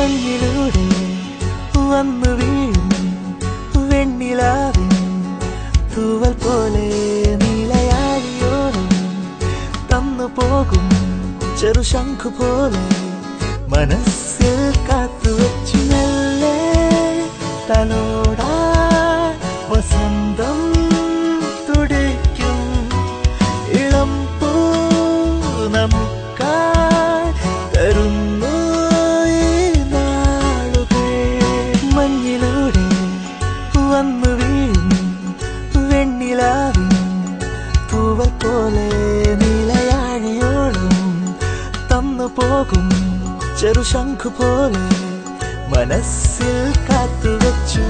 മഞ്ഞിലൂടെ വന്നു വീഴും വെണ്ണിലാവിൻ തൂവൽ പോലെ നിലയാഴിയോളം തന്നു പോകും ചെറു ശംഖു പോലെ. മനസ്സിൽ കാത്തു വെച്ചു മെല്ലെ തലോടാ വസന്തം തൂവൽ പോലെ നിലയാഴിയോളം തന്നു പോകും ചെറു ശംഖു പോലെ മനസ്സിൽ കാത്തുവച്ചു.